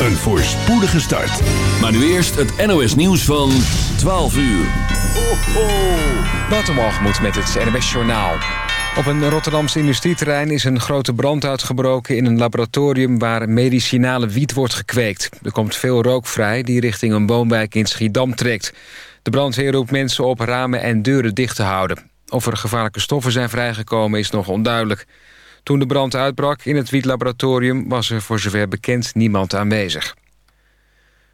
een voorspoedige start. Maar nu eerst het NOS nieuws van 12 uur. Ho, ho. Waterwalgemoed met het NOS Journaal. Op een Rotterdamse industrieterrein is een grote brand uitgebroken... in een laboratorium waar medicinale wiet wordt gekweekt. Er komt veel rook vrij die richting een woonwijk in Schiedam trekt. De brandweer roept mensen op ramen en deuren dicht te houden. Of er gevaarlijke stoffen zijn vrijgekomen is nog onduidelijk. Toen de brand uitbrak in het wietlaboratorium... was er voor zover bekend niemand aanwezig.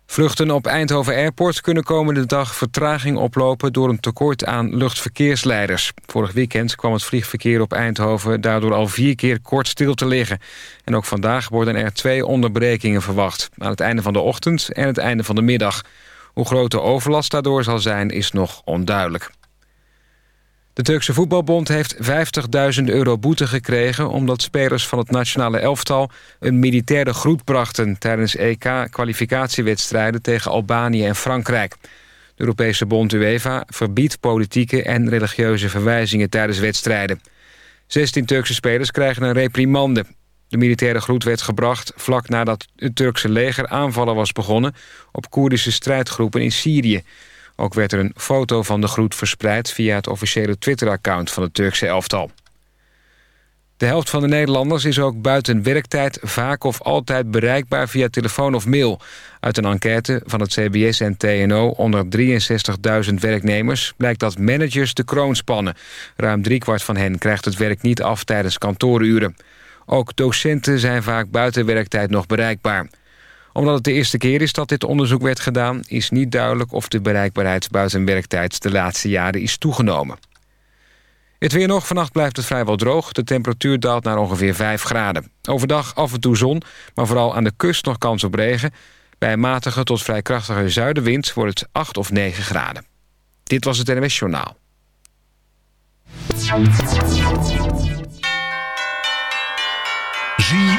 Vluchten op Eindhoven Airport kunnen komende dag vertraging oplopen... door een tekort aan luchtverkeersleiders. Vorig weekend kwam het vliegverkeer op Eindhoven... daardoor al vier keer kort stil te liggen. En ook vandaag worden er twee onderbrekingen verwacht. Aan het einde van de ochtend en het einde van de middag. Hoe groot de overlast daardoor zal zijn, is nog onduidelijk. De Turkse voetbalbond heeft 50.000 euro boete gekregen... omdat spelers van het nationale elftal een militaire groet brachten... tijdens EK-kwalificatiewedstrijden tegen Albanië en Frankrijk. De Europese bond UEFA verbiedt politieke en religieuze verwijzingen tijdens wedstrijden. 16 Turkse spelers krijgen een reprimande. De militaire groet werd gebracht vlak nadat het Turkse leger aanvallen was begonnen... op Koerdische strijdgroepen in Syrië... Ook werd er een foto van de groet verspreid via het officiële Twitter-account van het Turkse elftal. De helft van de Nederlanders is ook buiten werktijd vaak of altijd bereikbaar via telefoon of mail. Uit een enquête van het CBS en TNO onder 63.000 werknemers blijkt dat managers de kroon spannen. Ruim driekwart van hen krijgt het werk niet af tijdens kantooruren. Ook docenten zijn vaak buiten werktijd nog bereikbaar omdat het de eerste keer is dat dit onderzoek werd gedaan... is niet duidelijk of de bereikbaarheid buiten werktijd de laatste jaren is toegenomen. Het weer nog. Vannacht blijft het vrijwel droog. De temperatuur daalt naar ongeveer 5 graden. Overdag af en toe zon, maar vooral aan de kust nog kans op regen. Bij een matige tot vrij krachtige zuidenwind wordt het 8 of 9 graden. Dit was het NWS Journaal.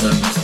Systems.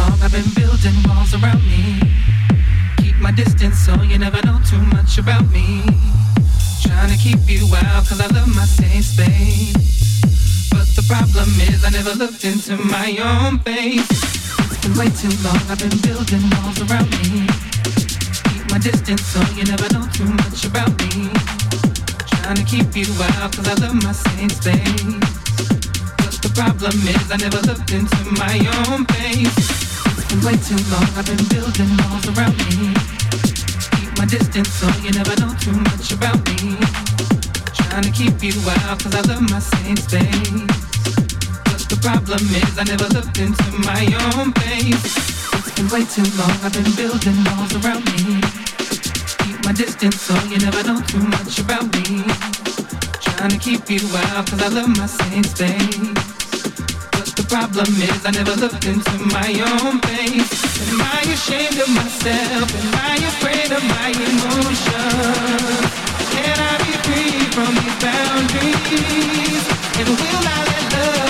Long. I've been building walls around me. Keep my distance so you never know too much about me. Trying to keep you out cause I love my safe space. But the problem is I never looked into my own face. It's been way too long, I've been building walls around me. Keep my distance so you never know too much about me. Trying to keep you out cause I love my safe space. But the problem is I never looked into my own face. Been way too long, I've been building walls around me Keep my distance so you never know too much about me. Trying to keep you out cause I love my same space. But the problem is I never looked into my own face. It's been way too long, I've been building walls around me. Keep my distance so you never know too much about me. Trying to keep you out cause I love my same space. Problem is I never looked into my own face. Am I ashamed of myself? Am I afraid of my emotions? Can I be free from these boundaries? And will I let love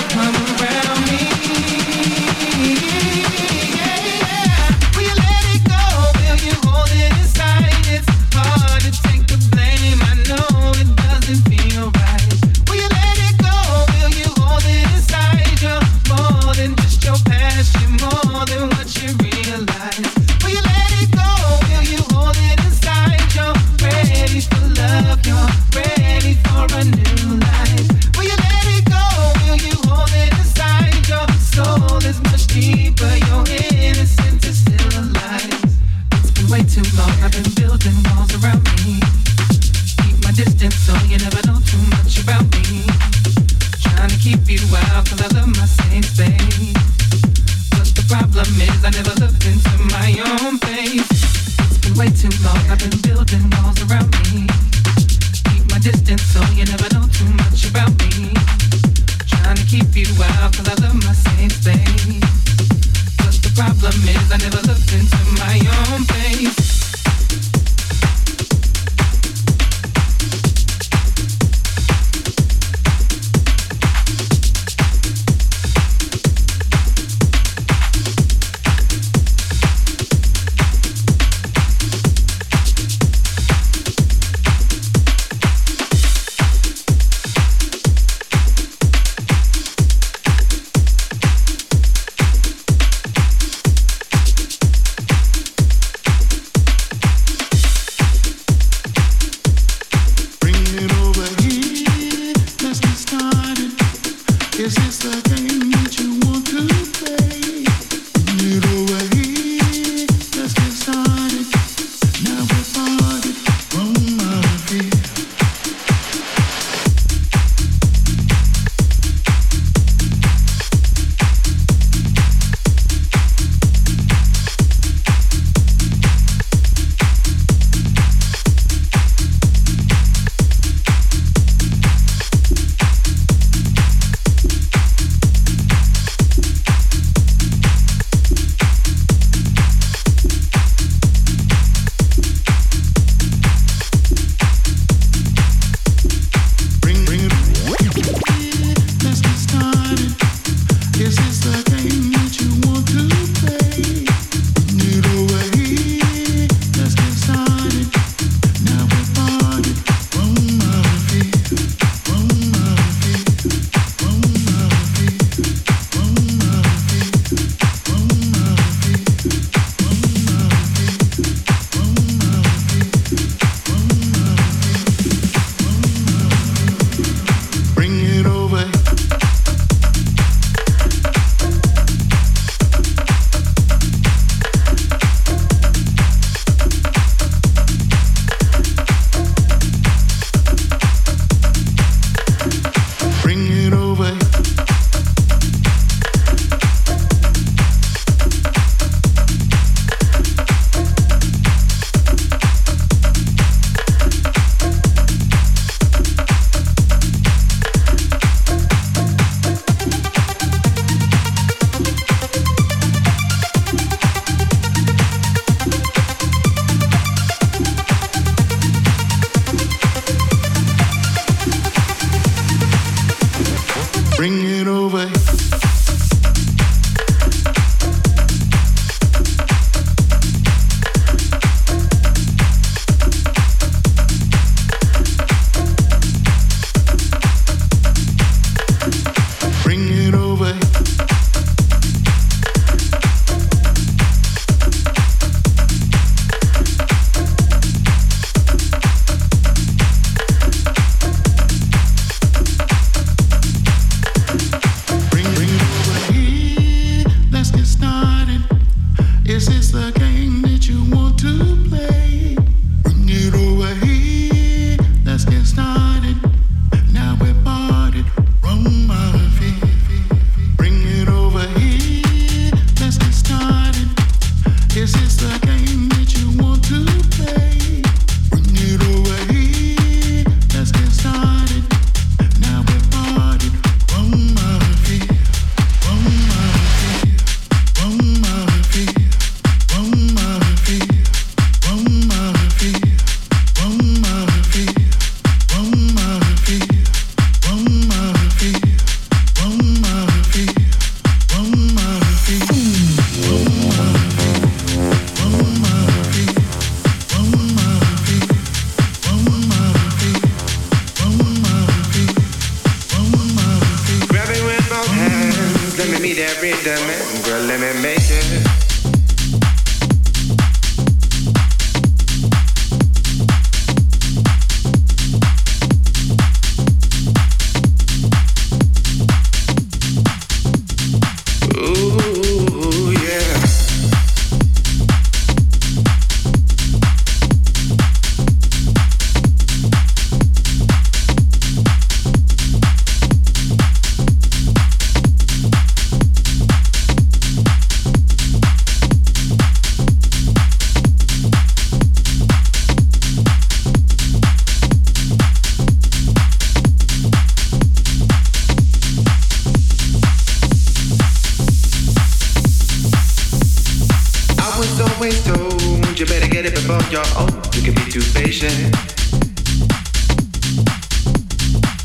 always told, you better get it before you're old. You can be too patient.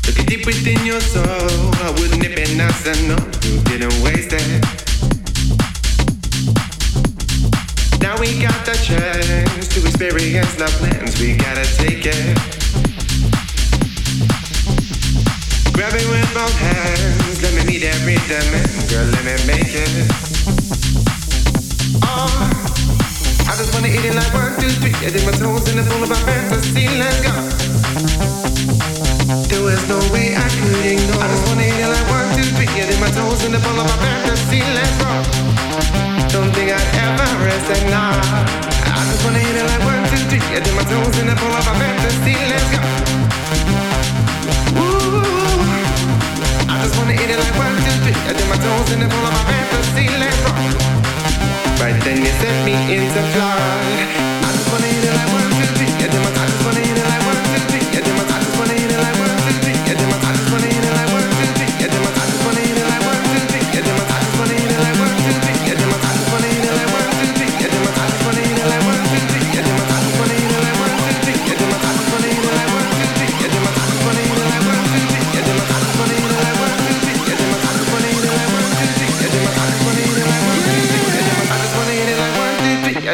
Look deep within your soul. I wouldn't have been nice and no, you didn't waste it. Now we got the chance to experience love plans. We gotta take it. Grab it with both hands. Let me meet every demand. Girl, let me make it. Oh. I just wanna eat it like one, two, three. I dip my toes in the pool of my fantasy. Let's go. There was no way I could ignore. I just wanna it like one, two, three. Dip my toes in the pool of my fantasy. Let's. Don't think I'd ever. I just wanna it like one, two, three. Dip my toes in the pool of fantasy. Let's go. Ooh. I just wanna eat it like one, two, three. I dip my toes in the pool of my fantasy. Let's go. Right then you sent me into flight. I just wanna eat it like one fifty, my time.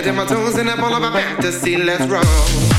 In my toes and I follow my fantasy, let's roll.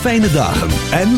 Fijne dagen en